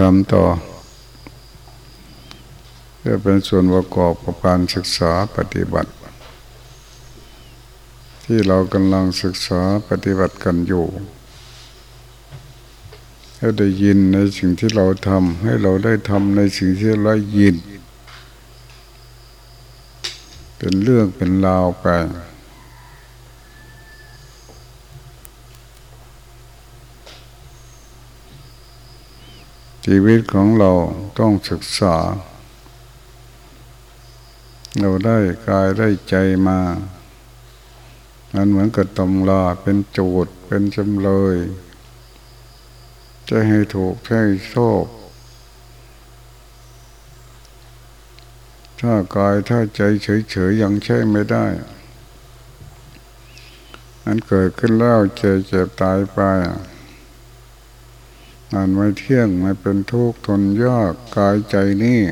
ทำต่อเพื่อเป็นส่วนประกอบกับการศึกษาปฏิบัติ ที่เรากำลังศึกษาปฏิบัติกันอยู่ให้ได้ยินในสิ่งที่เราทำให้เราได้ทำในสิ่งที่เรายิน เป็นเรื่องเป็นราวไป ชีวิตของเราต้องศึกษา เราได้กายได้ใจมามันเหมือนกับตำลาเป็นโจทย์เป็นจำเลย จะให้ถูกให้ชอบถ้ากายถ้าใจเฉยๆยังใช่ไม่ได้มันเกิดขึ้นแล้วเจ็บเจ็บตายไป มันไม่เที่ยงไม่เป็นทุกข์ทนยากกายใจนี่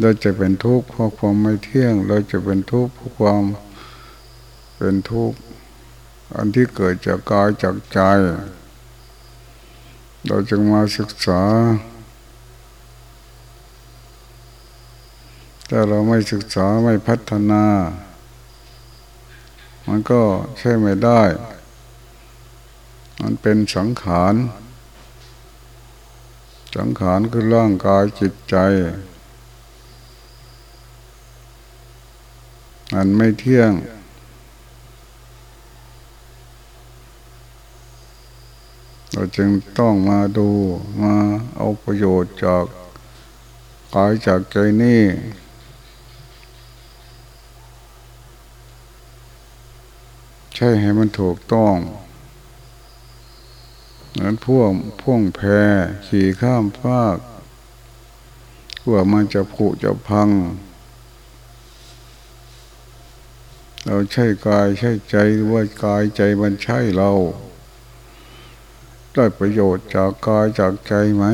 เราจะเป็นทุกข์เพราะความไม่เที่ยง เราจะเป็นทุกข์เพราะความเป็นทุกข์อันที่เกิดจากกายจากใจ เราจึงมาศึกษาถ้าเราไม่ศึกษาไม่พัฒนา มันก็ใช่ไม่ได้ มันเป็นสังขาร สังขารคือร่างกายจิตใจมันไม่เที่ยง เราจึงต้องมาดูมาเอาประโยชน์จากกายจากใจนี่ใช่ให้มันถูกต้อง นั้นพ่วงพ่วงแพขี่ข้ามฟากกลัวมันจะผุจะพัง เราใช่กายใช่ใจว่ากายใจมันใช่เรา ได้ประโยชน์จากกายจากใจไหม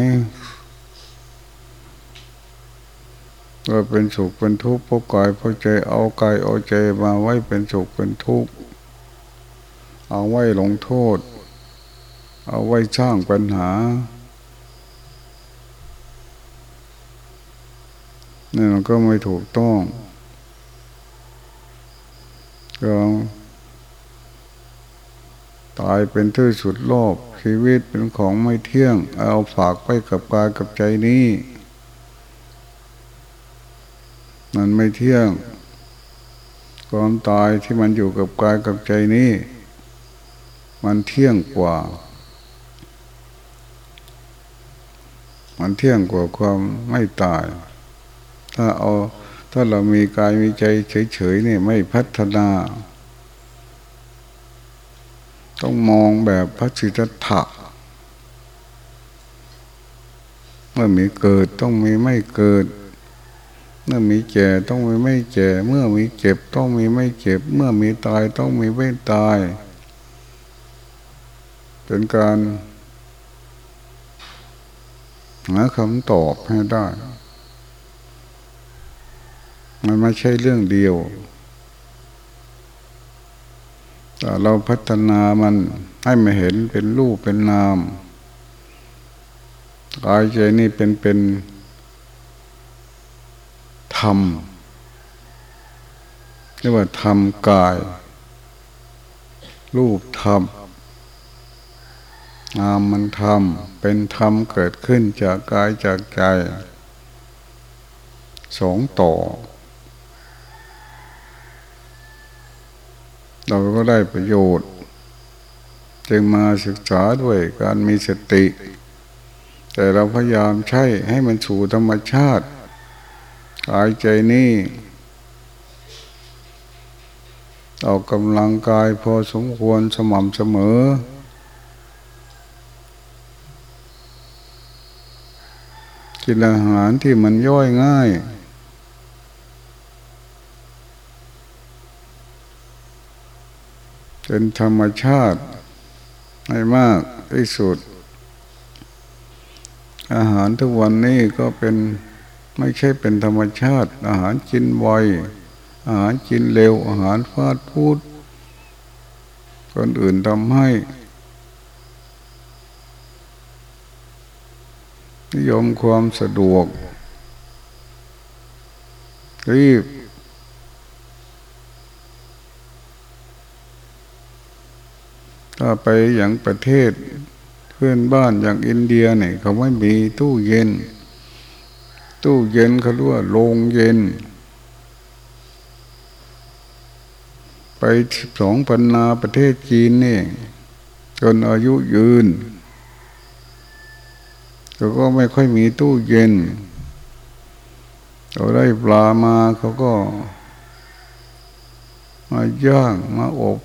เราเป็นสุขเป็นทุกข์เพราะกายเพราะใจเอากายเอาใจมาไว้เป็นสุขเป็นทุกข์เอาไว้ลงโทษ เอาไว้สร้างปัญหานี่มันก็ไม่ถูกต้องก็ตายเป็นที่สุดโลกชีวิตเป็นของไม่เที่ยง เอาฝากไปกับกายกับใจนี้มันไม่เที่ยงความตายที่มันอยู่กับกายกับใจนี้ มันเที่ยงกว่า มันเที่ยงกว่าความไม่ตาย ถ้าเอา ถ้าเรามีกายมีใจเฉยๆนี่ไม่พัฒนา ต้องมองแบบพระสิทธัตถะเมื่อมีเกิดต้องมีไม่เกิด เมื่อมีแก่ต้องมีไม่แก่ เมื่อมีเจ็บต้องมีไม่เจ็บ เมื่อมีตายต้องมีไม่ตาย เป็นการ หาคำตอบให้ได้ มันไม่ใช่เรื่องเดียว แต่เราพัฒนามันให้มาเห็นเป็นรูปเป็นนามกายใจนี่เป็นเป็นธรรมเรียกว่าธรรมกาย รูปธรรม งามมันธรรม เป็นธรรมเกิดขึ้นจากกายจากใจสองต่อ เราก็ได้ประโยชน์ จึงมาศึกษาด้วยการมีสติ แต่เราพยายามใช้ให้มันสู่ธรรมชาติกายใจนี่ออกกำลังกายพอสมควรสม่ำเสมอ กินอาหารที่มันย่อยง่ายเป็นธรรมชาติให้มากที่สุด อาหารทุกวันนี้ก็เป็นไม่ใช่เป็นธรรมชาติ อาหารกินไวอาหารกินเร็ว อาหารฟาดพูดคนอื่นทำให้ นิยมความสะดวก รีบ ถ้าไปอย่างประเทศเพื่อนบ้านอย่างอินเดียเนี่ยเขาไม่มีตู้เย็น ตู้เย็นเขาเรียกว่าโรงเย็น ไปสองพันนาประเทศจีนเนี่ยจนอายุยืน เขาก็ไม่ค่อยมีตู้เย็นเราได้ปลามาเขาก็ มาย่างมาอบ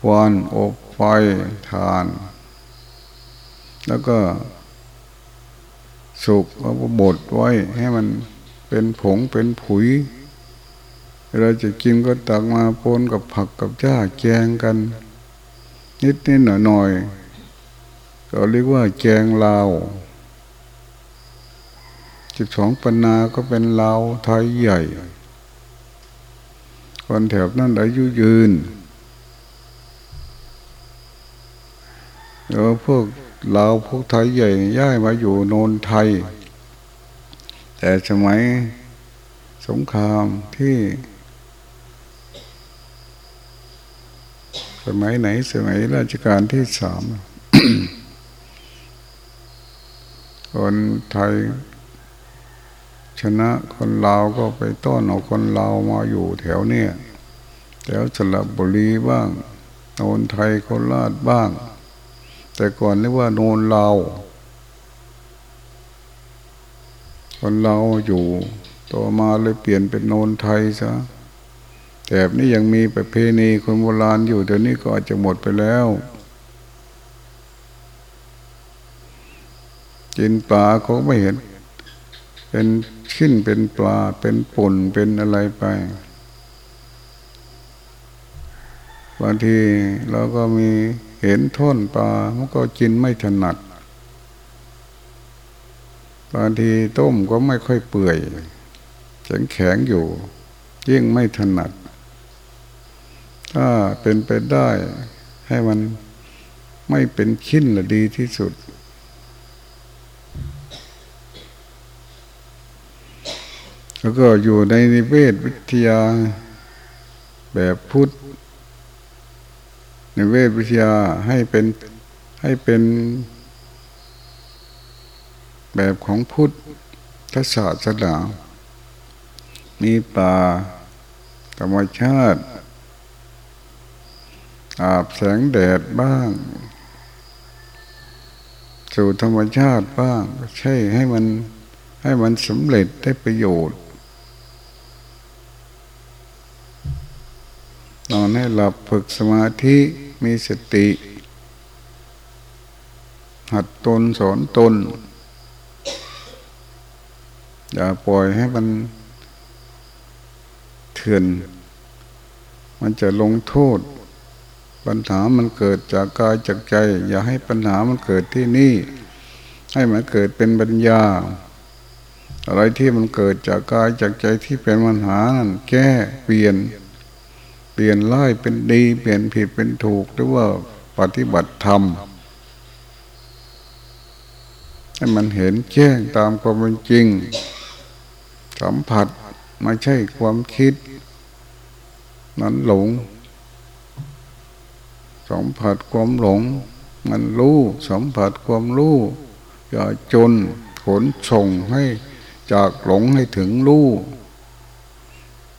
ควันอบไฟทาน แล้วก็ สุกเอาบดไว้ให้มันเป็นผงเป็นผุยเราจะกินก็ตักมาปนกับผักกับจ้าแกงกัน นิดนิดหน่อยหน่อยเราเรียกว่าแกงลาว สิบสองปันนาก็เป็นลาวไทยใหญ่ คนแถบนั้นอายุยืนแล้วพวกลาวพวกไทยใหญ่ย้ายมาอยู่โนนไทย แต่สมัยสงครามที่ สมัยไหนสมัยราชการที่สามคนไทย ชนะคนลาวก็ไปต้อนเอาคนลาวมาอยู่แถวเนี้ยแถวสระบุรีบ้างโนนไทยโคราชบ้าง แต่ก่อนเรียกว่าโนนลาวคนลาวอยู่ต่อมาเลยเปลี่ยนเป็นโนนไทยซะแต่นี้ยังมีประเพณีคนโบราณอยู่เดี๋ยวนี้ก็อาจจะหมดไปแล้วกินปลาเขาไม่เห็น เป็นขึ้นเป็นปลาเป็นป่นเป็นอะไรไปบางทีเราก็มีเห็นท่นปลามันก็กินไม่ถนัดบางทีต้มก็ไม่ค่อยเปื่อยแข็งแข็งอยู่ยิ่งไม่ถนัด ถ้าเป็นไปได้ให้มันไม่เป็นชิ้นละดีที่สุด แล้วก็อยู่ในนิเวศวิทยาแบบพุทธนิเวศวิทยาให้เป็นให้เป็นแบบของพุทธทศาสนามีป่าธรรมชาติ อาบแสงแดดบ้าง สู่ธรรมชาติบ้าง ใช่ให้มันให้มันสำเร็จได้ประโยชน์นอนให้หลับฝึกสมาธิมีสติ หัดตนสอนตน อย่าปล่อยให้มันเถื่อน มันจะลงโทษ ปัญหามันเกิดจากกายจากใจ อย่าให้ปัญหามันเกิดที่นี่ ให้มันเกิดเป็นปัญญา อะไรที่มันเกิดจากกายจากใจที่เป็นปัญหานั่นแก้เปลี่ยน ปลี่ยนร้ายเป็นดี เปลี่ยนผิดเป็นถูกหรือว่าปฏิบัติธรรมให้มันเห็นแจ้งตามความเป็นจริง สัมผัสไม่ใช่ความคิด นั้นหลง สัมผัสความหลง มันรู้สัมผัสความรู้อย่าจนขนส่งให้จากหลงให้ถึงรู้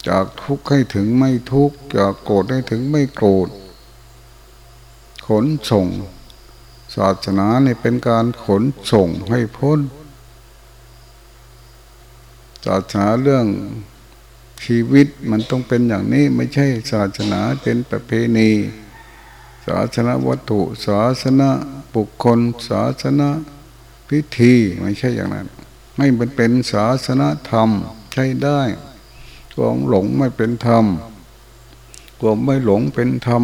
จากทุกข์ให้ถึงไม่ทุกข์จากโกรธให้ถึงไม่โกรธ ขนส่ง ศาสนาเนี่เป็นการขนส่งให้พ้น ศาสนาเรื่องชีวิตมันต้องเป็นอย่างนี้ไม่ใช่ศาสนาเป็นประเพณี ศาสนาวัตถุ ศาสนาบุคคล ศาสนาพิธีไม่ใช่อย่างนั้น ไม่เป็นเป็นศาสนาธรรมใช่ได้ ความหลงไม่เป็นธรรมความไม่หลงเป็นธรรม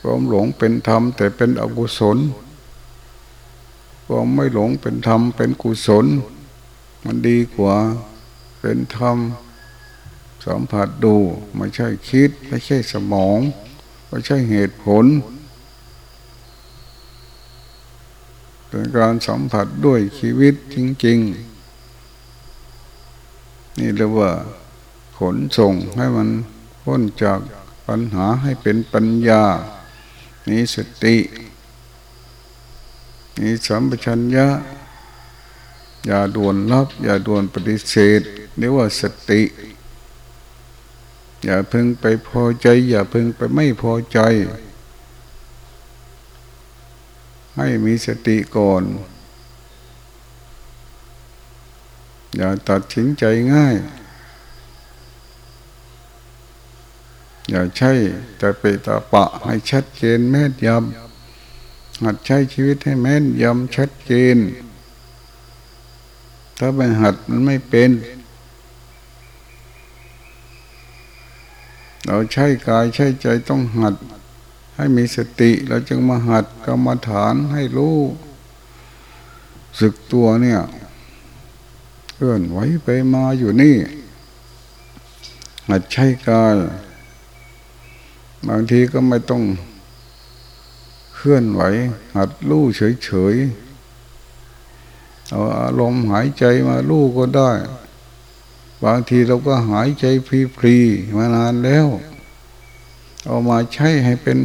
ความหลงเป็นธรรมแต่เป็นอกุศลความไม่หลงเป็นธรรมเป็นกุศล มันดีกว่าเป็นธรรมสัมผัสดูไม่ใช่คิด ไม่ใช่สมอง ไม่ใช่เหตุผลเป็นการสัมผัสด้วยชีวิตจริง ๆ นี่เรียกว่าขนส่งให้มันพ้นจากปัญหาให้เป็นปัญญามีสติมีสัมปชัญญะ อย่าด่วนรับ อย่าด่วนปฏิเสธเรียกว่าสติ อย่าพึงไปพอใจ อย่าพึงไปไม่พอใจ ให้มีสติก่อน อย่าตัดสินใจง่าย อย่าใช่แต่ไปตาปะให้ชัดเจนแม่นยำหัดใช้ชีวิตให้แม่นยำชัดเจน ถ้าไม่หัดมันไม่เป็น เราใช้กายใช้ใจต้องหัด ให้มีสติเราจึงมาหัดกรรมฐานให้รู้สึกตัวเนี่ย เคลื่อนไหวไปมาอยู่นี่หัดใช้กาย บางทีก็ไม่ต้องเคลื่อนไหว หัดลู่เฉยๆเอาอารมณ์หายใจมาลู่ก็ได้ บางทีเราก็หายใจฟรีๆมานานแล้ว เอามาใช้ให้เป็น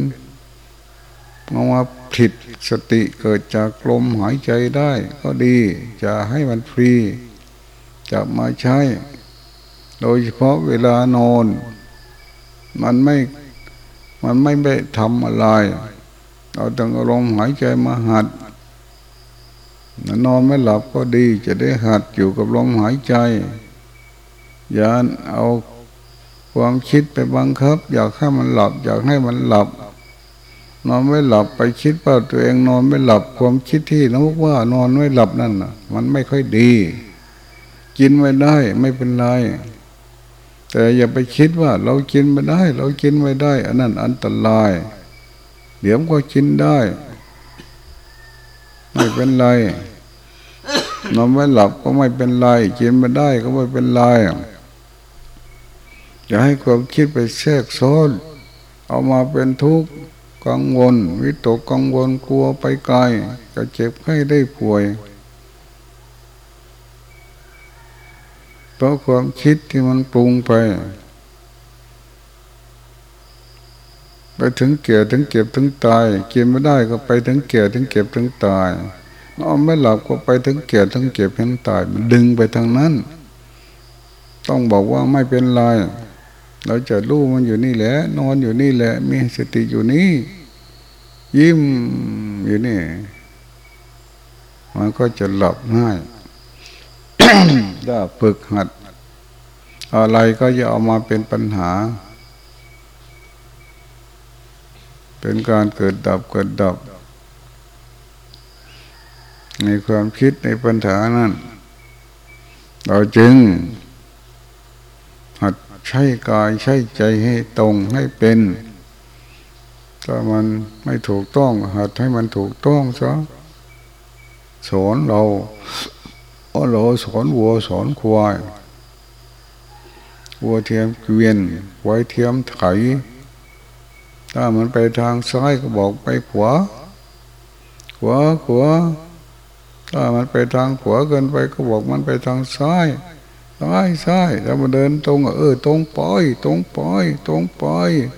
เอามาผิดสติเกิดจากลมหายใจได้ก็ดี จะให้มันฟรี จะมาใช้ โดยเฉพาะเวลานอน มันไม่ มันไม่ไปทำอะไร เราต้องอารมหายใจมาหัด นอนไม่หลับก็ดี จะได้หัดอยู่กับลมหายใจ อย่าเอาความคิดไปบังคับ อยากให้มันหลับ อยากให้มันหลับ นอนไม่หลับไปคิดว่าตัวเองนอนไม่หลับ ความคิดที่นึกว่านอนไม่หลับนั่นน่ะ มันไม่ค่อยดี กินไม่ได้ไม่เป็นไร แต่อย่าไปคิดว่าเรากินไม่ได้ เรากินไม่ได้ อันนั้นอันตราย เดี๋ยวก็กินได้ ไม่เป็นไรนอนไม่หลับก็ไม่เป็นไร กินไม่ได้ก็ไม่เป็นไรอย่าให้ความคิดไปแทรกซ้อนเอามาเป็นทุกข์กังวล วิตกกังวลกลัวไปไกลจะเจ็บให้ได้ป่วย เพราะความคิดที่มันปรุงไป ไปถึงเกี่ยถึงเก็บถึงตาย กินไม่ได้ก็ไปถึงเกี่ยถึงเก็บถึงตายนอนไม่หลับก็ไปถึงเกี่ยถึงเก็บถึงตายมันดึงไปทางนั้น ต้องบอกว่าไม่เป็นไรเราจะรู้มันอยู่นี่แหละ นอนอยู่นี่แหละ มีสติอยู่นี่ ยิ้มอยู่นี่ มันก็จะหลับง่าย ถ้าฝึกหัด อะไรก็จะเอามาเป็นปัญหา เป็นการเกิดดับเกิดดับ ในความคิดในปัญหานั้น เราจึง หัดใช้กายใช้ใจให้ตรงให้เป็นถ้ามันไม่ถูกต้อง หัดให้มันถูกต้องซะสอนเรา พราะเราสอนวัวสอนควายวัวเทียมเกวียนไว้เทียมไถ ถ้ามันไปทางซ้ายก็บอกไปขวา ขวาขวาถ้ามันไปทางขวาเกินไปก็บอกมันไปทางซ้าย ซ้ายซ้ายถ้ามันเดินตรงเออตรงไปตรงไปตรงไป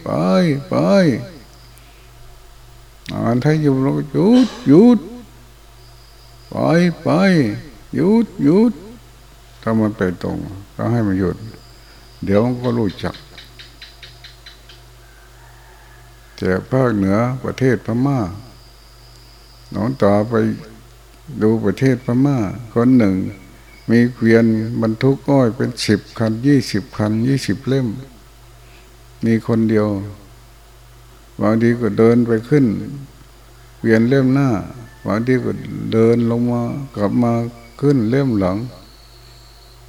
ไปไปอ่านให้อยู่เราหยุดหยุดไปไป หยุดหยุดถ้ามันไปตรงก็ให้มันหยุด เดี๋ยวมันก็รู้จักแต่ภาคเหนือประเทศพม่าน้องต่อไปดูประเทศพม่า คนหนึ่ง มีเกวียนบรรทุกอ้อยเป็นสิบคันยี่สิบคันยี่สิบเล่ม มีคนเดียวบางทีก็เดินไปขึ้นเกวียนเล่มหน้าบางทีก็เดินลงมากลับมา ขึ้นเล่มหลัง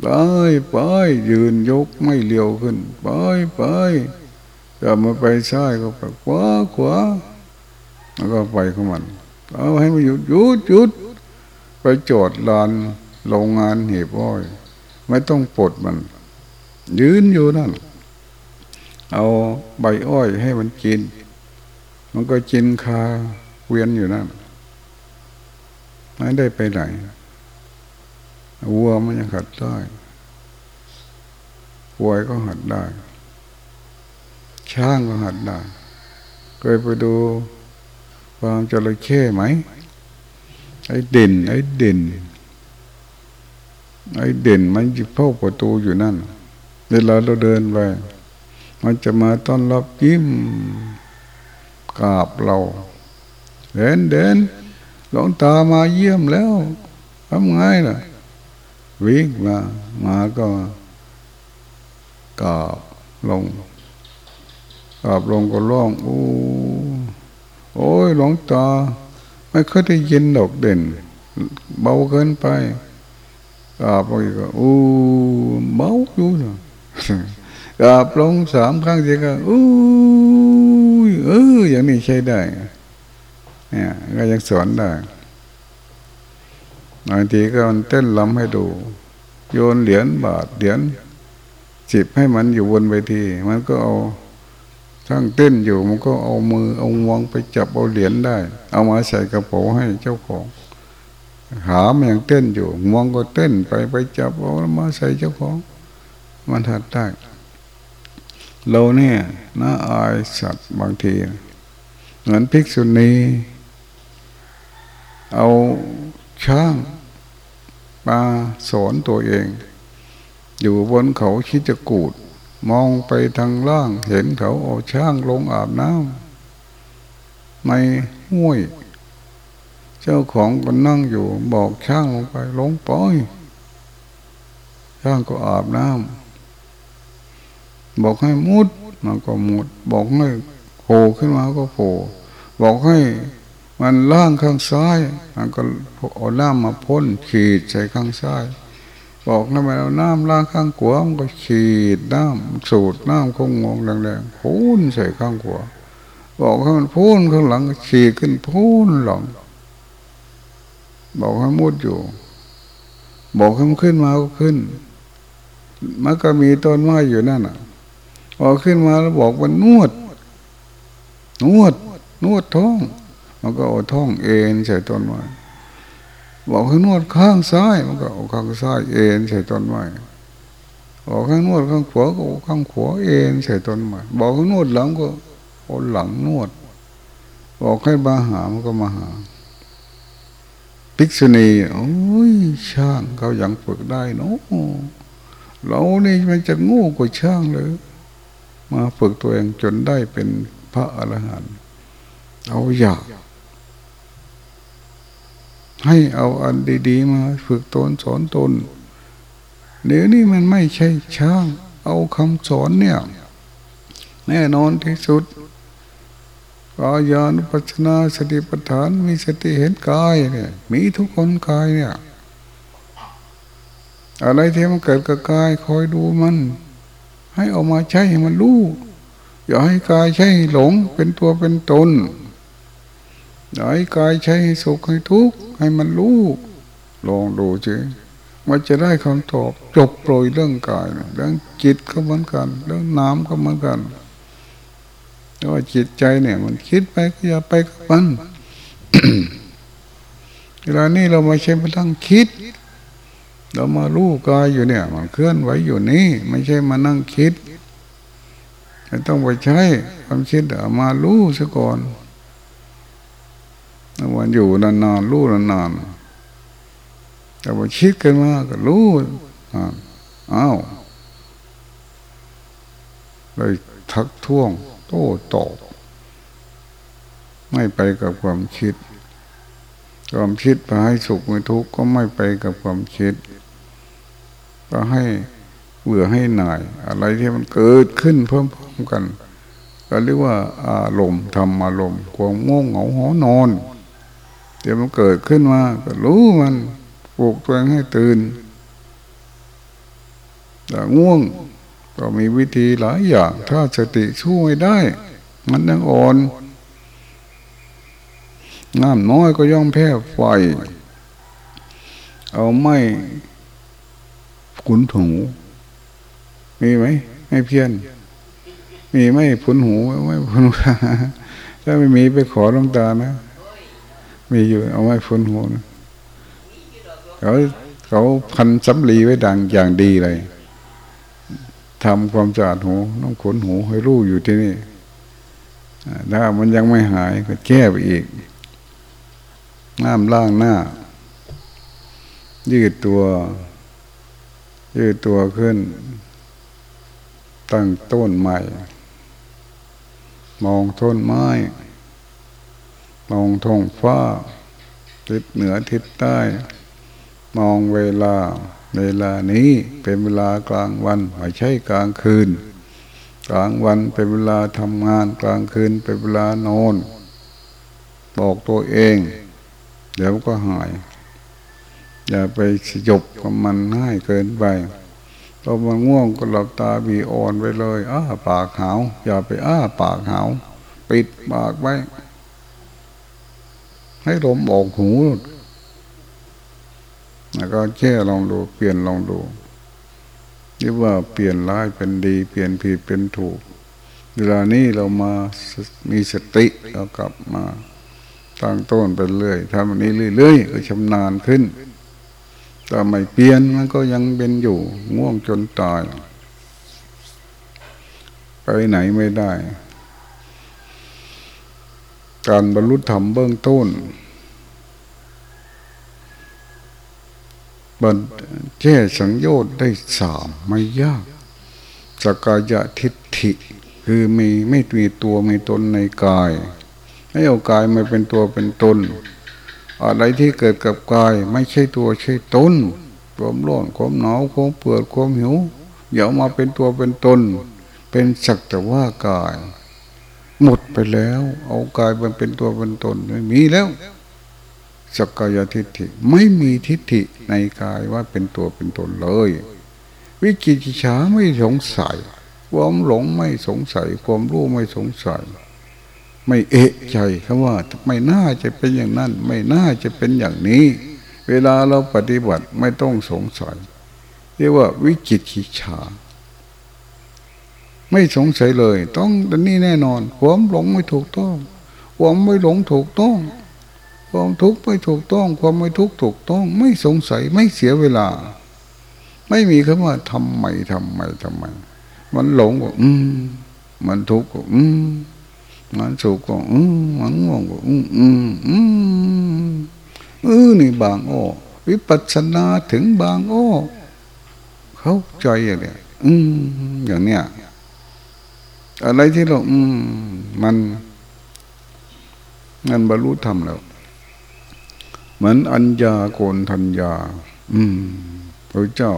ไปไปยืนยกไม่เลียวขึ้นไปไปจะมาไปซ้ายก็ไปขวาขวาแล้วก็ไปของมัน เอาให้มันหยุดหยุดหยุดไปจอดลานโรงงานเหบอ้อย ไม่ต้องปลดมัน ยืนอยู่นั่น เอาใบอ้อยให้มันกิน มันก็กินคาเวียนอยู่นั่นไม่ได้ไปไหน วัวมันยังหัดได้ควัวก็หัดได้ ช้างก็หัดได้ เคยไปดูความจระเข้ไหม ไอ้เด่น ไอ้เด่น ไอ้เด่นมันอยู่เฝ้าประตูอยู่นั่น เวลาเราเดินไป มันจะมาต้อนรับยิ้มกราบเรา เดินเดินหลวงตามาเยี่ยมแล้วทำไงล่ะ วิ่งมามาก็กราบลงกราบลงก็ร้องโอ้โอ้ยหลวงตา ไม่เคยได้ยินดอกเด่น เบาเกินไปกราบไปก็โอ้เบาอยู่นะกราบลงสามครั้งเสีก็อู้เอออย่างนี้ใช้ได้เนี่ยก็ยังสอนได้ บางทีก็มันเต้นลำให้ดู โยนเหรียญบาทเหรียญจิบให้มันอยู่บนเวที มันก็เอาทั้งเต้นอยู่มันก็เอามือเอาวงไปจับเอาเหรียญได้ เอามาใส่กระเป๋าให้เจ้าของ หามันยังเต้นอยู่มองก็เต้นไปไปจับเอามาใส่เจ้าของ มันถัดได้เราเนี่ยน่าอายสัตว์บางทีเหมือนภิกษุณีเอาช้าง มาสอนตัวเอง อยู่บนเขาคิดจะกูด มองไปทางล่างเห็นเขาเอาช้างลงอาบน้ำในห้วย เจ้าของก็นั่งอยู่บอกช้างลงไปลงปอยช้างก็อาบน้ำบอกให้มุดมันก็มุด บอกให้โผล่ขึ้นมาก็โผล่บอกให้ มันล่างข้างซ้าย มันก็เอาน้ำมาพ่นขีดใส่ข้างซ้าย บอกให้มันเอาน้ำล่างข้างขวามันก็ขีดน้ำสูดน้ำคงงงแรงๆพ่นใส่ข้างขวาบอกให้มันพ่นข้างหลังขีดขึ้นพ่นหลัง บอกให้มุดอยู่ บอกให้มันขึ้นมาก็ขึ้น มันก็มีต้นไม้อยู่นั่นอะพอขึ้นมาแล้วบอกมันนวด นวด นวดท้อง มันก็เอาท้องเอ็นใส่ต้นไม้บอกให้นวดข้างซ้าย มันก็เอาข้างซ้ายเอ็นใส่ต้นไม้บอกให้นวดข้างขวาก็ข้างขวาเอ็นใส่ต้นไม้บอกให้นวดหลังก็เอาหลังนวด บอกให้มาหามันก็มาหาภิกษุณีโอ้ยช่างเขายังฝึกได้เนาะเรานี่มันจะงูกว่าช่างเลยมาฝึกตัวเองจนได้เป็นพระอรหันต์เอาอยาก ให้เอาอันดีๆมาฝึกตนสอนตนเดี๋ยวนี้มันไม่ใช่ช่าง เอาคำสอนเนี่ย แน่นอนที่สุดกายานุปัชนาสติปัฏฐานมีสติเห็นกายเนี่ยมีทุกคนกายเนี่ย อะไรที่มันเกิดกับกายคอยดูมัน ให้ออกมาใช้ให้มันรู้อย่าให้กายใช้หลงเป็นตัวเป็นตนอย่าให้กายใช้สุขให้ทุกข์ ให้มันรู้ลองดูสิมันจะได้คำตอบจบโปรยเรื่องกายเรื่องจิตก็เหมือนกัน เรื่องน้ำก็เหมือนกันแต่ว่าจิตใจเนี่ย มันคิดไปก็อย่าไปกับมันเวลานี้เราม่ใช่มาตั้งคิด เรามารู้กายอยู่เนี่ย มันเคลื่อนไหวอยู่นี่ ไม่ใช่มานั่งคิดต้องไปใช้ความคิดเอามารู้ซะก่อน วันอยู่นานๆรู้นานๆแต่ว่าคิดกันมาก็รู้อ้าวเลยทักท้วง โต้ตอบไม่ไปกับความคิด ความคิดไปให้สุขไม่ทุกข์ก็ไม่ไปกับความคิด ก็ให้เบื่อให้หน่าย อะไรที่มันเกิดขึ้นเพิ่มๆกัน ก็เรียกว่าอารมณ์ทำอารมณ์ความง่วงเหงาหอนอน ดี๋ยวมันเกิดขึ้นมาก็รู้มันปลุกตัวเองให้ตื่นแต่ง่วงก็มีวิธีหลายอย่าง ถ้าสติช่วยได้ มันยังอ่อนน้ำน้อยก็ย่อมแพ้ไฟ เอาไม่ขุนหูมีไหมไม่เพี้ยน มีไม่ผุนหูไม่ผุนถ้าไม่มีไปขอลงตานะ มีอยู่เอาไว้ฝนหัวนะเขาเขาพันสำลีไว้ดังอย่างดีเลยทำความสะอาดหูต้องขนหูให้รู้อยู่ที่นี่ถ้ามันยังไม่หายก็แก้ไปอีกน้ำล่างหน้า ยืดตัว ยืดตัวขึ้น ตั้งต้นใหม่ มองต้นไม้ มองท้องฟ้า ทิศเหนือทิศใต้ มองเวลา เวลานี้เป็นเวลากลางวันไม่ใช่กลางคืน กลางวันเป็นเวลาทำงานกลางคืนเป็นเวลานอน บอกตัวเอง เดี๋ยวก็หาย อย่าไปสยบกับมันง่ายเกินไปพอมันง่วงก็หลับตาบีอ่อนไปเลย อ้าปากหาว อย่าไปอ้าปากหาว ปิดปากไว้ ให้ลมออกหูแล้วก็แค่ลองดูเปลี่ยนลองดูนี่ว่าเปลี่ยนร้ายเป็นดี เปลี่ยนผิดเป็นถูก เวลานี้เรามามีสติเรากลับมาตั้งต้นไปเรื่อยทำแบบนี้เรื่อยๆก็ชำนาญขึ้นแต่ไม่เปลี่ยนมันก็ยังเป็นอยู่ง่วงจนตาย ไปไหนไม่ได้ การบรรลุธรรมเบื้องต้นบันแก้สังโยชน์ได้สามไม่ยากสกายะทิฏฐิ คือมีไม่มีตัวมีตนในกายไม่เอากายมาเป็นตัวเป็นตน อะไรที่เกิดกับกายไม่ใช่ตัวใช่ตนความร้อนความหนาวความเปื่อยความหิวอย่ามาเป็นตัวเป็นตน เป็นสักแต่ว่ากาย หมดไปแล้ว เอากายมันเป็นตัวเป็นตนไม่มีแล้วสกายทิฏฐิไม่มีทิฏฐิในกายว่าเป็นตัวเป็นตนเลย วิจิกิจฉาไม่สงสัยความหลงไม่สงสัย ความรู้ไม่สงสัย ไม่เอะใจคำว่าไม่น่าจะเป็นอย่างนั้น ไม่น่าจะเป็นอย่างนี้ เวลาเราปฏิบัติไม่ต้องสงสัย เรียกว่าวิจิกิจฉา ไม่สงสัยเลย ต้องดันนี้แน่นอนความหลงไม่ถูกต้องความไม่หลงถูกต้อง ความทุกข์ไม่ถูกต้อง ความไม่ทุกข์ถูกต้อง ไม่สงสัยไม่เสียเวลา ไม่มีคำว่าทำไมทำไมทำไม มันหลงก็อืมมันทุกข์ก็อืมมันสุขก็อืมมันง่วงก็อืมอืมอืมเออนี่บางอ้อวิปัสสนาถึงบางอ้อเข้าใจอย่างเนี้ยอืมอย่างเนี้ย อะไรที่เรา อืม มันมันบรรลุธรรมแล้ว เหมือนอัญญาโกนทัญญา อืมพระเจ้า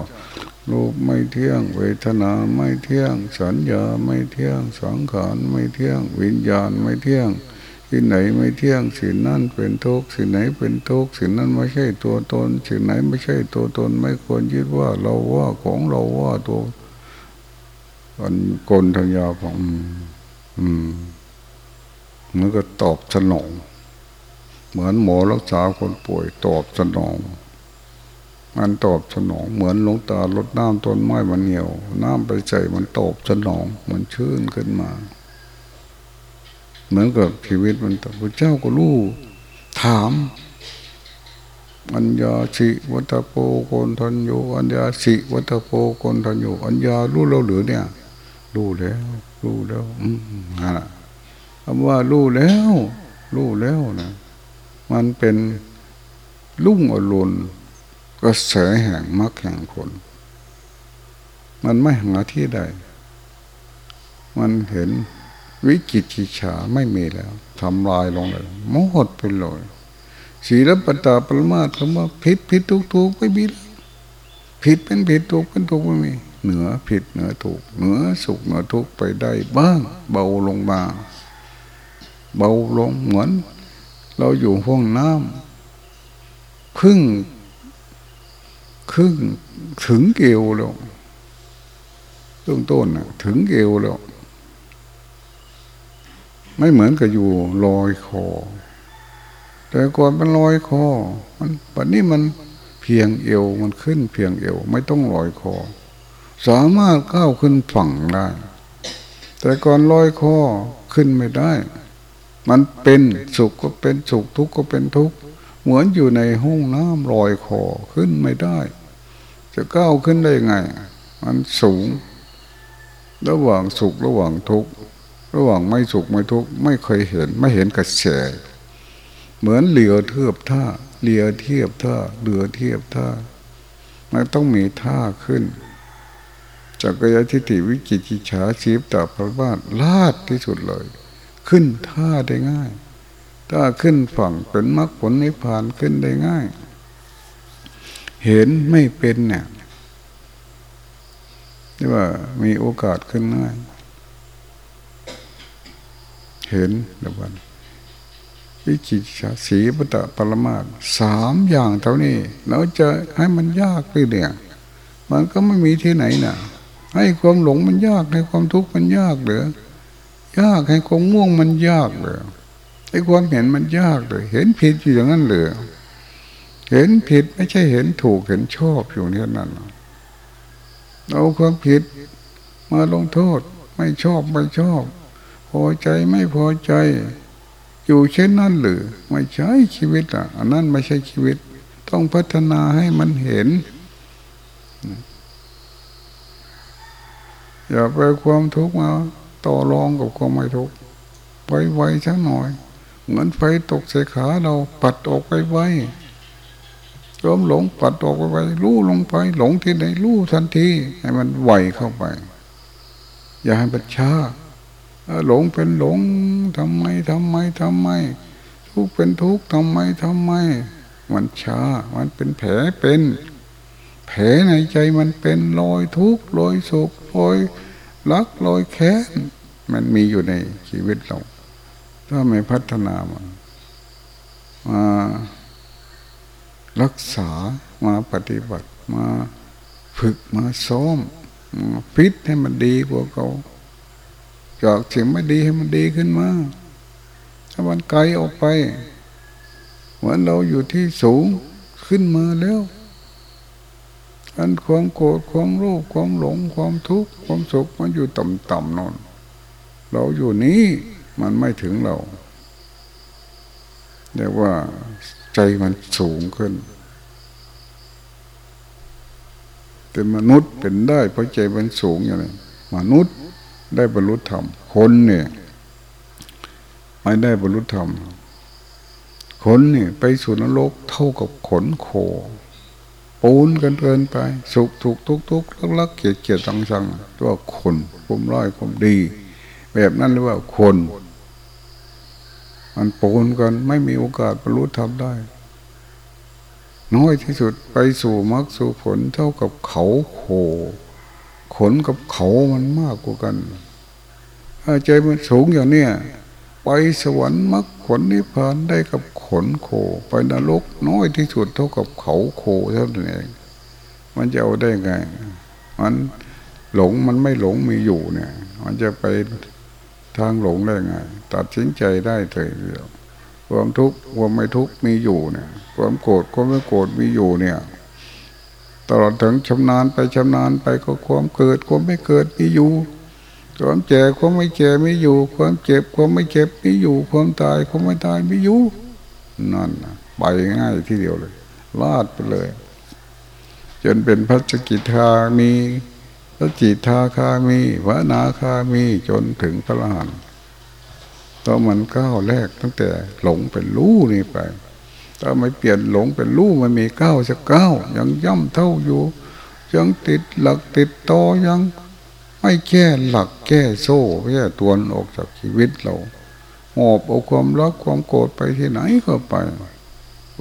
รูปไม่เที่ยง เวทนาไม่เที่ยง สัญญาไม่เที่ยง สังขารไม่เที่ยง วิญญาณไม่เที่ยงสิ่งไหนไม่เที่ยงสิ่งนั้นเป็นทุกข์สิ่งไหนเป็นทุกข์สิ่งนั้นไม่ใช่ตัวตน สิ่งไหนไม่ใช่ตัวตน ไม่ควรยึดว่าเราว่าของเราว่าตัว อันกนทัญญาของอืมมันก็ตอบสนอง เหมือนหมอรักษาคนป่วยตอบสนอง มันตอบสนอง เหมือนลงตาลดน้ำต้นไม้มันเหนียว น้ำไปใส่มันตอบสนอง มันชื่นขึ้นมา เหมือนกับชีวิตมันพระเจ้าก็รู้ถามอัญญาสิวัตโปโกนทันโยอัญญาสิวัตโปโกนทันโยอัญญารู้แล้วหรือเนี่ย รู้แล้วรู้แล้ว อืมนะคำว่ารู้แล้ว รู้แล้วนะมันเป็นลุ่งอรุณกระแสแห่งมรรคแห่งผลมันไม่หาที่ใด มันเห็นวิจิตริชาไม่มีแล้วทำลายลงเลยมหดไปเลยศีลปตาปรมาคำว่าผิดผิดถูกถูกไม่มีผิดเป็นผิดถูกเป็นถูกไม่มี เหนือผิดเหนือถูก เหนือสุขเหนือทุกไปได้บ้างเบาลงมาเบาลงเหมือน เราอยู่ห้องน้ำครึ่งครึ่งถึงเกวแล้วต้นต้นนะถึงเกวแล้ว ไม่เหมือนกับอยู่ลอยคอ แต่ก่อนมันลอยคอ มันปัจนี้มันเพียงเอวมันขึ้นเพียงเอว ไม่ต้องลอยคอ สามารถก้าวขึ้นฝั่งได้ แต่ก่อนลอยคอขึ้นไม่ได้ มันเป็นสุขก็เป็นสุขทุกข์ก็เป็นทุกข์เหมือนอยู่ในห้องน้ำลอยคอขึ้นไม่ได้ จะก้าวขึ้นได้ไง มันสูง ระหว่างสุขระหว่างทุกข์ระหว่างไม่สุขไม่ทุกข์ไม่เคยเห็นไม่เห็นกระแสเหมือนเรือเทียบท่าเรือเทียบท่าเรือเทียบท่ามันต้องมีท่าขึ้น จักรยานทิฏฐิวิจิจิฉาชีพตาพระบ้าทลาดที่สุดเลย ขึ้นท่าได้ง่าย ถ้าขึ้นฝั่งเป็นมรรคผลนิพพานขึ้นได้ง่าย เห็นไม่เป็นเนี่ยที่ว่ามีโอกาสขึ้นง่าย เห็นเดี๋ยววันวิจิตรสีปตะปรมาสามอย่างเท่านี้ เราจะให้มันยากไปเนี่ย มันก็ไม่มีที่ไหนน่ะ ให้ความหลงมันยากให้ความทุกข์มันยากเหรือยากให้ความง่วงมันยากเลยให้ความเห็นมันยากเลยเห็นผิดอยู่อย่างนั้นเลยเห็นผิดไม่ใช่เห็นถูกเห็นชอบอยู่ที่นั้นเอาความผิดมาลงโทษไม่ชอบไม่ชอบ พอใจไม่พอใจ อยู่เช่นนั้นหรือ ไม่ใช่ชีวิตอะอันนั้นไม่ใช่ชีวิต ต้องพัฒนาให้มันเห็น อย่าไปความทุกข์มาต่อรองกับความไม่ทุกข์ไว้ไว้สักหน่อย เหมือนไฟตกใส่ขาเราปัดออกไปไว้ร่มหลงปัดออกไปไว้ลู่ลงไป หลงที่ไหนลู่ทันทีให้มันไหวเข้าไป อย่าให้มันช้าหลงเป็นหลงทำไมทำไมทำไม ทุกเป็นทุกทำไมทำไม มันช้า มันเป็นแผลเป็น แผลในใจมันเป็นรอยทุกข์รอยสุข รอยรักรอยแค้นมันมีอยู่ในชีวิตเรา ถ้าไม่พัฒนามันมารักษามาปฏิบัติมาฝึกมาซ้อมมาฟิตให้มันดีกว่าเขาจากสิ่งไม่ดีให้มันดีขึ้นมาถ้ามันไกลออกไป เหมือนเราอยู่ที่สูงขึ้นมาแล้ว อันความโกรธความโลภความหลงความทุกข์ความสุขมันอยู่ต่ำๆนอนเราอยู่นี้มันไม่ถึงเราเรียกว่าใจมันสูงขึ้น เป็นมนุษย์เป็นได้เพราะใจมันสูงอย่างนี้มนุษย์ได้บรรลุธรรม คนเนี่ย ไม่ได้บรรลุธรรม คนเนี่ยไปสู่นรกเท่ากับขนโค ปูนกันเกินไป สุขถูกทุกทุกลักลักเกียดเกียดสังสังตัวคนผมร้อยผมดี แบบนั้นเรียกว่าคน มันปูนกันไม่มีโอกาสบรรลุธรรมได้ น้อยที่สุดไปสู่มรรคสู่ผลเท่ากับเขาโคขนกับเขามันมากกว่ากันใจมันสูงอย่างเนี้ย ไปสวรรค์มรรคผลนิพพานได้กับขนโค ไปนรกน้อยที่สุดเท่ากับเขาโคเท่านั้นเองมันจะเอาได้ไง มันหลงมันไม่หลงมีอยู่เนี่ย มันจะไปทางหลงได้ไง ตัดสินใจได้เลยเดียวความทุกข์ความไม่ทุกข์มีอยู่เนี่ย ความโกรธความไม่โกรธมีอยู่เนี่ย ตลอดถึงชำนาญไปชำนาญไปก็ความเกิดความไม่เกิดมีอยู่ ความเจ็บความไม่เจ็บไม่อยู่ ความเจ็บความไม่เจ็บไมีอยู่ ความตายความไม่ตายไม่อยู่นั่นไปง่ายทีเดียวเลย ลาดไปเลย จนเป็นพระสกิทามีพระจิตทาคามีพระนาคามีจนถึงพระรหันต์ตอนมันก้าวแรกตั้งแต่หลงเป็นรู้นี่ไปถ้าไม่เปลี่ยนหลงเป็นรู้มันมีก้าสักก้าวยังย่ำเท่าอยู่ ยังติดหลักติดโตยัง ไม่แก้หลักแก้โซ่แก้ตัวออกจากชีวิตเราหอบเอาความรักความโกรธไปที่ไหนก็ไป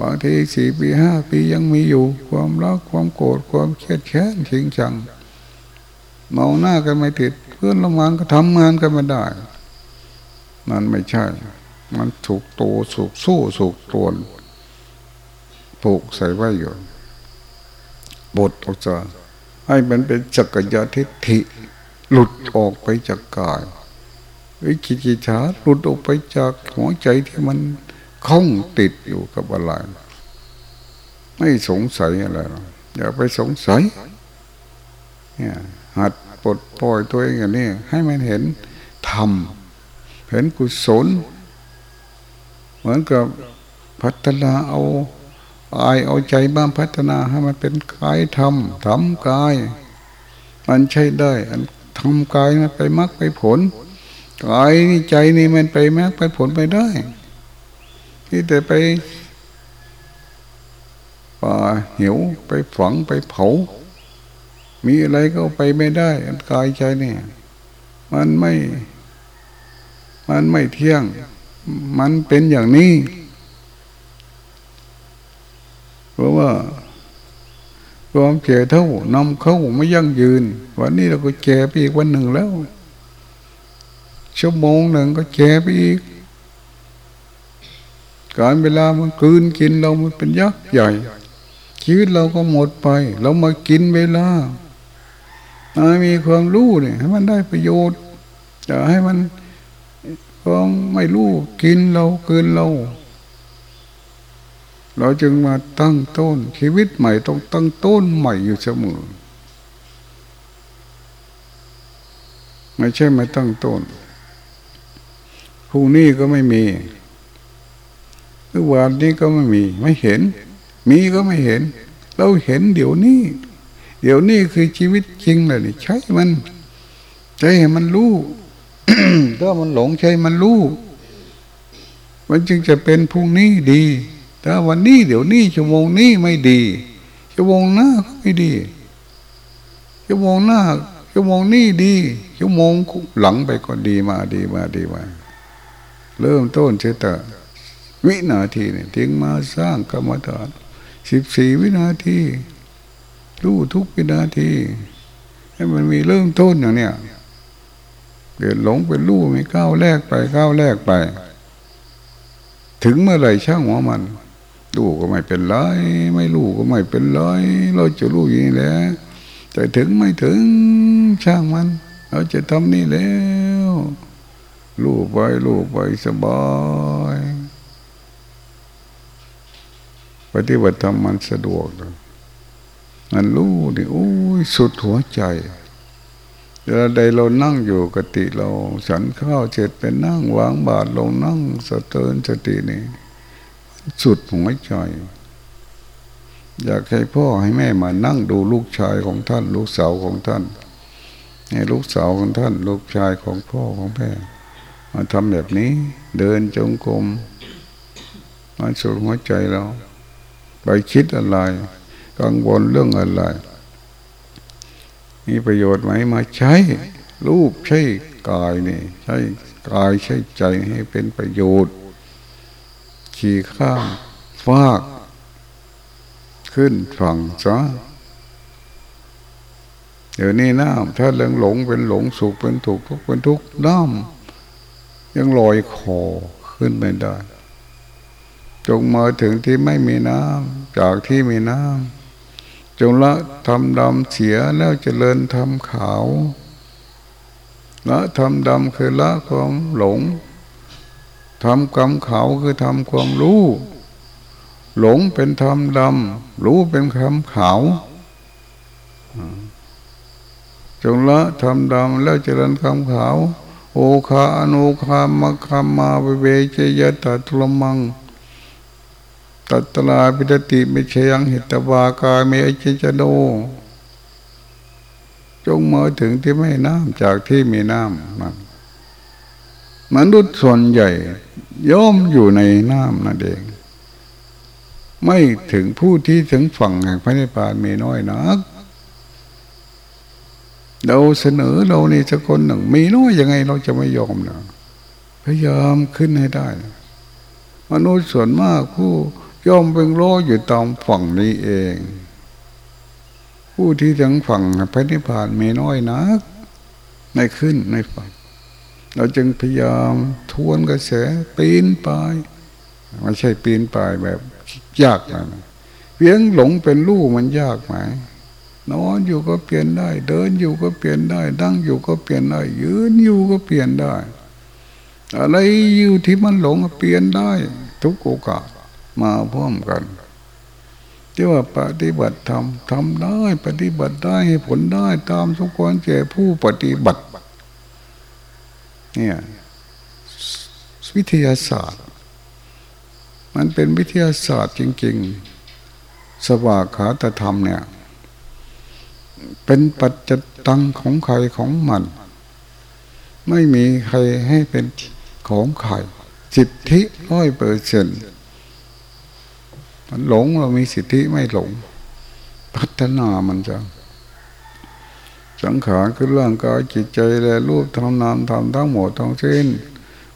บางทีสี่ปีห้าปียังมีอยู่ ความรักความโกรธความเครียดแค้นชิงชังมองหน้ากันไม่ติด เพื่อนละมานก็ทำงานกันไม่ได้ นั่นไม่ใช่ มันถูกโตสุกสู้สุกตวนผูกใส่ไว้อยู่บทออกจากให้มันเป็นจักรยานทิฏฐิ หลุดออกไปจากกายวิจิจิชาหลุดออกไปจากหัวใจที่มันคล้องติดอยู่กับอะไร ไม่สงสัยอะไรอย่าไปสงสัย เนี่ยหัดปลดปล่อยตัวเองอย่างนี้ให้มันเห็นธรรมเห็นกุศล เหมือนกับพัฒนาเอาอายเอาใจบ้างพัฒนาให้มันเป็นกายธรรมทำกาย มันใช่ได้ อัน ทำกายมันไปมรรคไปผลกายนี่ใจนี่มันไปมรรคไปผลไปได้ที่แต่ไปป่าหิวไปฝังไปเผา มีอะไรก็ไปไม่ได้กายใจเนี่ย มันไม่ มันไม่เที่ยง มันเป็นอย่างนี้ เพราะว่า ความแก่เท่านำเข้าไม่ยั่งยืน วันนี้เราก็แก่ไปอีกวันหนึ่งแล้ว ชั่วโมงหนึ่งก็แก่ไปอีก การเวลามันคืนกินเรามันเป็นยักษ์ใหญ่ ชีวิตเราก็หมดไป เรามากินเวลามามีความรู้เนี่ยให้มันได้ประโยชน์จะให้มันความไม่รู้กินเราเกินเรา เราจึงมาตั้งต้น ชีวิตใหม่ต้องตั้งต้นใหม่อยู่เสมอ ไม่ใช่ไม่ตั้งต้นพรุ่งนี้ก็ไม่มีเมื่อวานนี้ก็ไม่มี ไม่เห็น มีก็ไม่เห็น เราเห็นเดี๋ยวนี้ เดี๋ยวนี้คือชีวิตจริงเลยใช้มันใช้ให้มันรู้ถ้ามันหลงใช้มันรู้มันจึงจะเป็นพรุ่งนี้ดี ถ้าวันนี้เดี๋ยวนี้ชั่วโมงนี้ไม่ดีชั่วโมงหน้าก็ไม่ดีชั่วโมงหน้าชั่วโมงนี้ดีชั่วโมงหลังไปก็ดีมาดีมาดีมาเริ่มต้นเชตวินาทีเนี่ยทิ้งมาสร้างกรรมฐานสิบสี่วินาทีรู้ทุกวินาทีให้มันมีเริ่มต้นอย่างเนี้ยเกิดหลงเป็นรู้ไม่ก้าวแรกไปก้าวแรกไป ถึงเมื่อไหร่ช่างหัวมัน รู้ก็ไม่เป็นไร ไม่รู้ก็ไม่เป็นไร เราจะรู้อย่างนี้แหละแต่ถึงไม่ถึงช่างมัน เราจะทำนี่แล้วรู้ไปรู้ไปสบายปฏิบัติธรรมมันสะดวกมันรู้ดิโอ้ยสุดหัวใจเวลาใดเรานั่งอยู่กติเรา ฉันข้าวเจ็ดเป็นนั่งวางบาทลงนั่งสะเตือนสตินี่ สุดหัวใจอยากให้พ่อให้แม่มานั่งดูลูกชายของท่าน ลูกสาวของท่านให้ลูกสาวของท่าน ลูกชายของพ่อของแม่มาทำแบบนี้ เดินจงกรมมาสุดหัวใจเราไปคิดอะไร กังวลเรื่องอะไร มีประโยชน์ไหมมาใช้ รูปใช้กายนี่ ใช้กายใช้ใจให้เป็นประโยชน์ ขี่ข้ามฟากขึ้นฝั่งซะเดี๋ยวนี้น้ำถ้าเรื่องหลงเป็นหลงสุขเป็นถูกทุกเป็นทุกน้ำยังลอยคอขึ้นไม่ได้ จงมาถึงที่ไม่มีน้ำจากที่มีน้ำจงละทำดำเสียแล้วเจริญทำขาวละทำดำคือละความหลง ทำกรรมขาวคือทำความรู้ หลงเป็นธรรมดำรู้เป็นคำขาวจงละทำดำแล้วเจริญคำขาว โอคาอนุคามะคามาเวเจยตัตุลมัง ตัตลาปิตติมิเชยังหิตวากาเมอจิจโนจงมาถึงที่ไม่น้ำจากที่มีน้ำมัน มนุษย์ส่วนใหญ่ย่อมอยู่ในน้ำนั่นเอง ไม่ถึงผู้ที่ถึงฝั่งแห่งพระนิพพานมีน้อยนัก เราเสนอเราในสักคนหนึ่ง มีน้อยยังไงเราจะไม่ยอมนะพยายามขึ้นให้ได้ มนุษย์ส่วนมากผู้ย่อมเป็นโลอยู่ตามฝั่งนี้เอง ผู้ที่ถึงฝั่งพระนิพพานมีน้อยนักไม่ขึ้นไม่ฝั่ง เราจึงพยายามทวนกระแสปีนไปไม่ใช่ปีนไปแบบยากนะเพียงหลงเป็นลูกมันยากไหมนอนอยู่ก็เปลี่ยนได้ เดินอยู่ก็เปลี่ยนได้นั่งอยู่ก็เปลี่ยนได้ ยืนอยู่ก็เปลี่ยนได้ อะไรอยู่ที่มันหลงเปลี่ยนได้ ทุกโอกาสมาพร้อมกันที่ว่าปฏิบัติทำทำได้ปฏิบัติได้ผลได้ตามสมควรแก่ผู้ปฏิบัติ เนี่ยวิทยาศาสตร์ มันเป็นวิทยาศาสตร์จริง ๆ สวากขาตธรรมเนี่ย เป็นปัจจตังของใครของมัน ไม่มีใครให้เป็นของใครสิทธิร้อยเปอร์เซ็นต์มันหลงเรามีสิทธิไม่หลง พัฒนามันจะ สังขารคือร่างกายจิตใจและรูปทำนามทำทั้งหมดทั้งสิ้น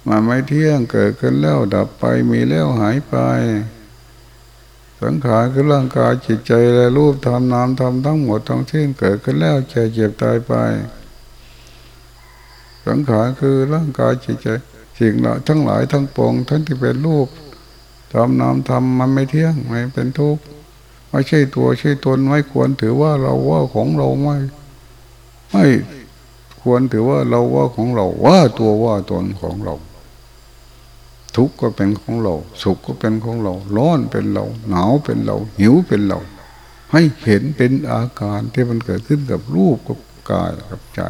มาไม่เที่ยงเกิดขึ้นแล้วดับไปมีแล้วหายไป สังขารคือร่างกายจิตใจและรูปทำนามทำทั้งหมดทั้งสิ้นเกิดขึ้นแล้วแก่เจ็บตายไป สังขารคือร่างกายจิตใจสิ่งละทั้งหลายทั้งปวงทั้งที่เป็นรูปทำนามทำมันไม่เที่ยงไม่เป็นทุกข์ไม่ใช่ตัวใช่ตนไม่ควรถือว่าเราว่าของเราไม่ ไม่ควรถือว่าเราว่าของเราว่าตัวว่าตนของเรา ทุกข์ก็เป็นของเรา สุขก็เป็นของเรา ร้อนเป็นเรา หนาวเป็นเรา หิวเป็นเรา ให้เห็นเป็นอาการที่มันเกิดขึ้นกับรูปกับกายกับใจ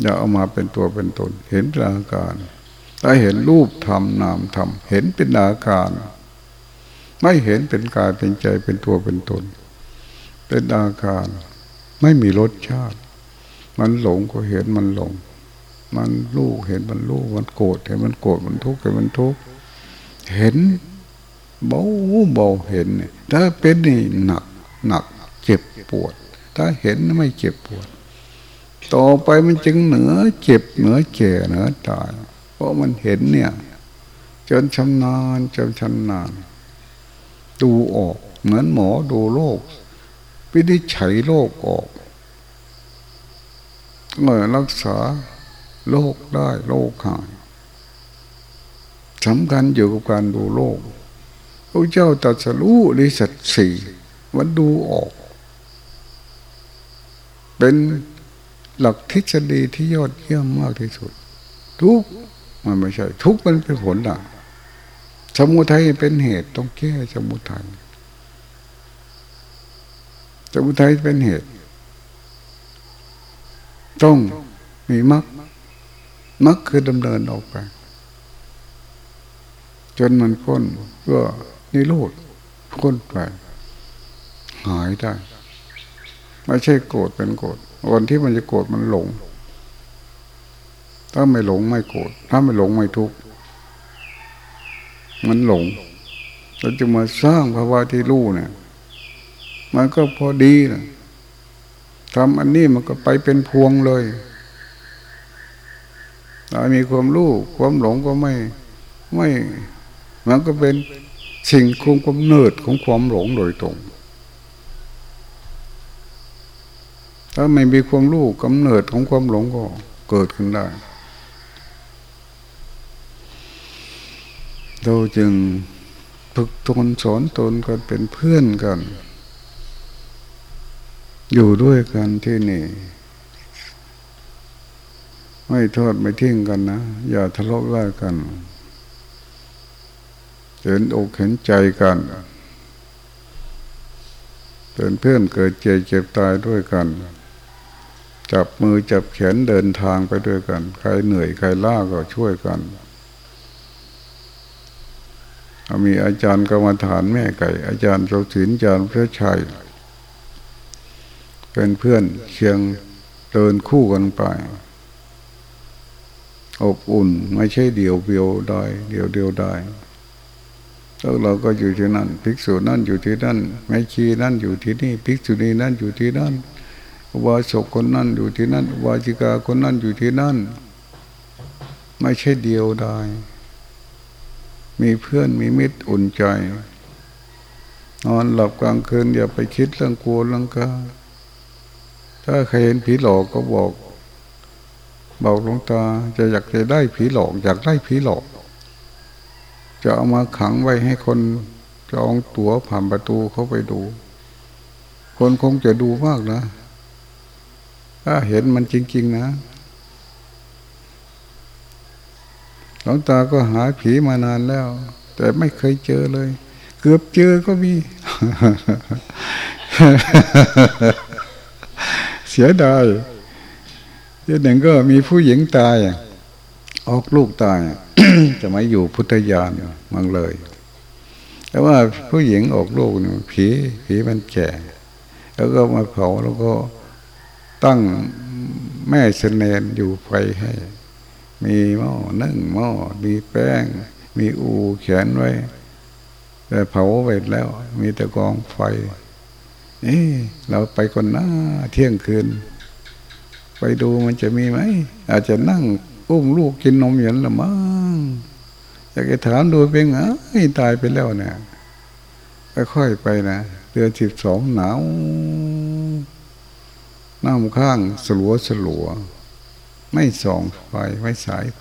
อย่าเอามาเป็นตัวเป็นตน เห็นอาการถ้าเห็นรูปทำนามทำเห็นเป็นอาการ ไม่เห็นเป็นกายเป็นใจเป็นตัวเป็นตน เป็นอาการ ไม่มีรสชาติ มันหลงก็เห็นมันหลง มันลูกเห็นมันลูกมันโกรธเห็นมันโกรธมันทุกข์เห็นมันทุกข์เห็นเบาเบาเห็นเนี่ยถ้าเป็นนี่หนักหนัก เจ็บปวด ถ้าเห็นไม่เจ็บปวด ต่อไปมันจึงเหนือเจ็บเหนือแก่เหนือตายเพราะมันเห็นเนี่ย จนชำนาญจนชำนาญดูออกเหมือนหมอดูโรค วินิจฉัยโรคออกเมื่อรักษาโรคได้โรคหายสำคัญอยู่กับการดูโรคพระเจ้าตรัสรู้ในสัตสี่มันดูออก เป็นหลักทฤษฎีที่ยอดเยี่ยมมากที่สุด ทุกมันไม่ใช่ ทุกมันเป็นผลล่ะ สมุทัยเป็นเหตุต้องแก้สมุทัย สมุทัยเป็นเหตุต้องมีมรรคมรรคคือดำเนินออกไป จนมันพ้นเพื่อนิโรธพ้นไป หายได้ ไม่ใช่โกรธเป็นโกรธวันที่มันจะโกรธมันหลง ถ้าไม่หลงไม่โกรธถ้าไม่หลงไม่ทุกข์มันหลงเราจะมาสร้างภาวะที่รู้เนี่ย มันก็พอดีนะทำอันนี้มันก็ไปเป็นพวงเลยถ้ามีความรู้ความหลงก็ไม่ ไม่ มันก็เป็นสิ่งคุมกำเนิดของความหลงโดยตรง ถ้าไม่มีความรู้กำเนิดของความหลงก็เกิดขึ้นได้ เราจึงฝึกตนสอนตนกันเป็นเพื่อนกัน อยู่ด้วยกันที่นี่ ไม่ทอดไม่ทิ้งกันนะ อย่าทะเลาะว่ากันเห็นอกเห็นใจกันเป็นเพื่อนเกิดเจ็บเจ็บตายด้วยกัน จับมือจับแขนเดินทางไปด้วยกัน ใครเหนื่อยใครล้าก็ช่วยกันมีอาจารย์กรรมฐานแม่ไก่ อาจารย์เจ้าศิลอาจารย์พระชัย เป็นเพื่อนเชียงเดินคู่กันไป อบอุ่นไม่ใช่เดียวเดียวได้เดียวเดียวได้แล้วเราก็อยู่ที่นั่นภิกษุนั่นอยู่ที่นั่นแม่ชีนั่นอยู่ที่นี่ภิกษุนีนั่นอยู่ที่นั่นวาสกคนนั่นอยู่ที่นั่นวาจิกาคนนั่นอยู่ที่นั่น ไม่ใช่เดียวได้มีเพื่อนมีมิตรอุ่นใจ นอนหลับกลางคืนอย่าไปคิดเรื่องกลัวเรื่องกา ถ้าใครเห็นผีหลอกก็บอก บอกหลวงตาจะอยากจะได้ผีหลอกอยากได้ผีหลอก จะเอามาขังไว้ให้คนจองตั๋วผ่านประตูเข้าไปดู คนคงจะดูมากนะ ถ้าเห็นมันจริง ๆ นะหลวงตาก็หาผีมานานแล้ว แต่ไม่เคยเจอเลย เกือบเจอก็มี เสียดายทีหนึ่งก็มีผู้หญิงตาย ออกลูกตายจะมาอยู่พุทธญาณมังเลย แต่ว่าผู้หญิงออกลูกนี่ผีผีมันแก่แล้วก็มาเผาแล้วก็ตั้งแม่เสนนอยู่ไฟให้ มีหม้อนึ่งหม้อมีแป้ง มีอูเขียนไว้ แต่เผาไปแล้ว มีแต่กองไฟ เอเราไปคนหน้าเที่ยงคืน ไปดูมันจะมีไหม อาจจะนั่งอุ้มลูกกินนมอย่างละมั้งอยากจะถามดูเป็นไงตายไปแล้วเนี่ยค่อยๆไปนะเดือนสิบสองหนาวน้ำข้างสลัวสลัว ไม่ส่องไฟไม่สายไฟ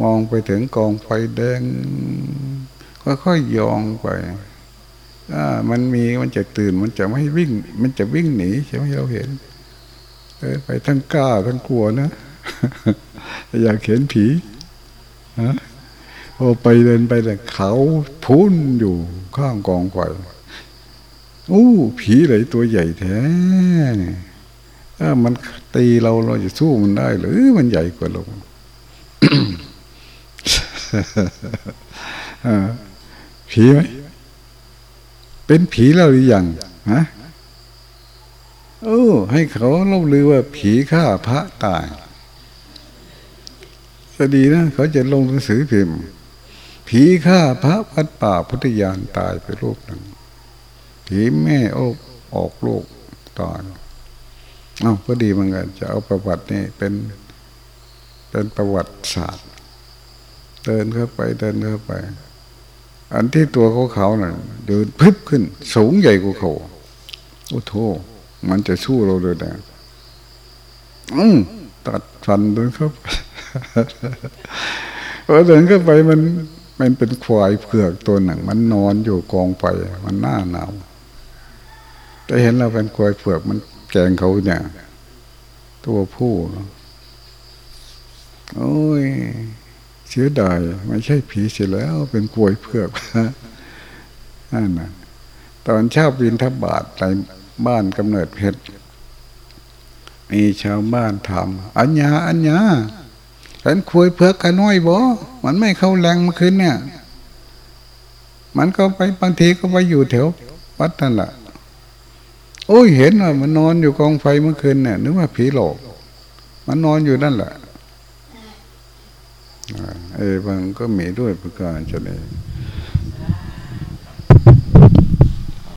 มองไปถึงกองไฟแดงค่อยๆยองไป มันมีมันจะตื่นมันจะไม่วิ่ง มันจะวิ่งหนีใช่ไหมเราเห็นเออไปทั้งกล้าทั้งกลัวนะอยากเห็นผีฮะพอไปเดินไปแต่เขาพุ่นอยู่ข้างกองไฟอู้ผีไหนตัวใหญ่แท้ถ้ามันตีเราเราจะสู้มันได้หรือมันใหญ่กว่าเราผีไหม เป็นผีแล้วหรือยังฮะโอ้ให้เขาเล่าลือว่าผีฆ่าพระตายจะดีนะเขาจะลงหนังสือพิมพ์ ผีฆ่าพระวัดป่าพุทธยานตายไปรูปหนึ่งผีแม่โอกออกลูกตายเอ้าก็ดีเหมือนกันจะเอาประวัตินี่เป็นเป็นประวัติศาสตร์ เดินเข้าไปเดินเข้าไป อันที่ตัวเขาเขาน่ะเดินพึบขึ้น สูงใหญ่กว่าเขาโอ้โหมันจะสู้เราเลยนะอืมตัดฟันเดินเข้าไปพอเดินเข้าไปมัน มันเป็นควายเผือกตัวหนึ่ง มันนอนอยู่กองไฟมันหน้าหนาวแต่เห็นเราเป็นควายเผือกมันแกงเขาเนี่ยตัวผู้เนาะโอ้ย เสียดายไม่ใช่ผีเสียแล้ว เป็นกลวยเผือกนั่นนะตอนชาบินทบาทในบ้านกำเนิดเพชรมีชาวบ้านถามอัญญาอัญญาเห็นคุยเผือกกันน้อยบ่ มันไม่เข้าแรงเมื่อคืนเนี่ย มันก็ไปบางทีก็ไปอยู่แถววัดนั่นแหละโอ้ยเห็นว่ามันนอนอยู่กองไฟเมื่อคืนเนี่ยนึกว่าผีหลอก มันนอนอยู่นั่นแหละ เออบางก็มีด้วยประการชนี